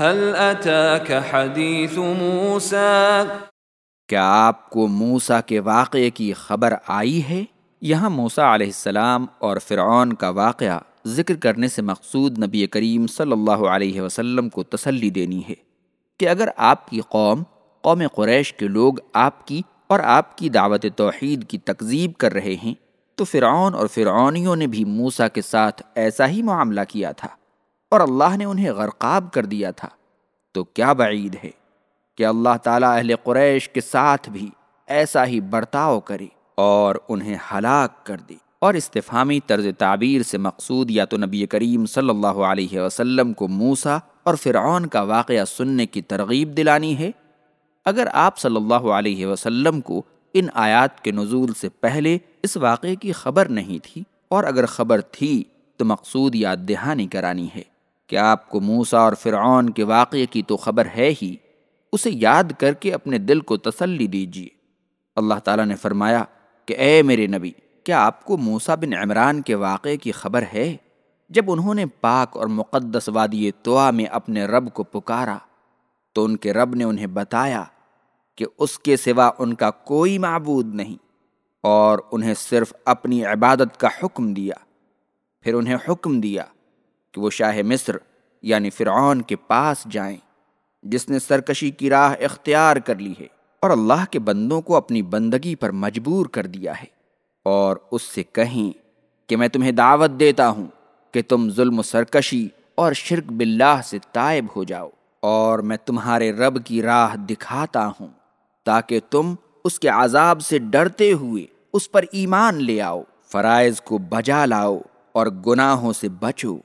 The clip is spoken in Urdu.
هل أتاك حديث موسى؟ کیا آپ کو موسا کے واقعے کی خبر آئی ہے؟ یہاں موسا علیہ السلام اور فرعون کا واقعہ ذکر کرنے سے مقصود نبی کریم صلی اللہ علیہ وسلم کو تسلی دینی ہے کہ اگر آپ کی قوم قوم قریش کے لوگ آپ کی اور آپ کی دعوت توحید کی تکذیب کر رہے ہیں، تو فرعون اور فرعونیوں نے بھی موسا کے ساتھ ایسا ہی معاملہ کیا تھا۔ اور اللہ نے انہیں غرقاب کر دیا تھا۔ تو کیا بعید ہے کہ اللہ تعالیٰ اہل قریش کے ساتھ بھی ایسا ہی برتاؤ کرے اور انہیں ہلاک کر دے۔ اور استفامی طرز تعبیر سے مقصود یا تو نبی کریم صلی اللہ علیہ وسلم کو موسا اور فرعون کا واقعہ سننے کی ترغیب دلانی ہے؟ اگر آپ صلی اللہ علیہ وسلم کو ان آیات کے نزول سے پہلے اس واقعے کی خبر نہیں تھی اور اگر خبر تھی تو مقصود یاد دہانی کرانی ہے۔ کہ آپ کو موسا اور فرعون کے واقعے کی تو خبر ہے ہی؟ اسے یاد کر کے اپنے دل کو تسلی دیجیے۔ اللہ تعالیٰ نے فرمایا کہ اے میرے نبی، کیا آپ کو موسا بن عمران کے واقعے کی خبر ہے؟ جب انہوں نے پاک اور مقدس وادی توا میں اپنے رب کو پکارا، تو ان کے رب نے انہیں بتایا کہ اس کے سوا ان کا کوئی معبود نہیں اور انہیں صرف اپنی عبادت کا حکم دیا۔ پھر انہیں حکم دیا کہ وہ شاہ مصر یعنی فرعون کے پاس جائیں، جس نے سرکشی کی راہ اختیار کر لی ہے اور اللہ کے بندوں کو اپنی بندگی پر مجبور کر دیا ہے۔ اور اس سے کہیں کہ میں تمہیں دعوت دیتا ہوں کہ تم ظلم و سرکشی اور شرک باللہ سے تائب ہو جاؤ، اور میں تمہارے رب کی راہ دکھاتا ہوں تاکہ تم اس کے عذاب سے ڈرتے ہوئے اس پر ایمان لے آؤ، فرائض کو بجا لاؤ اور گناہوں سے بچو۔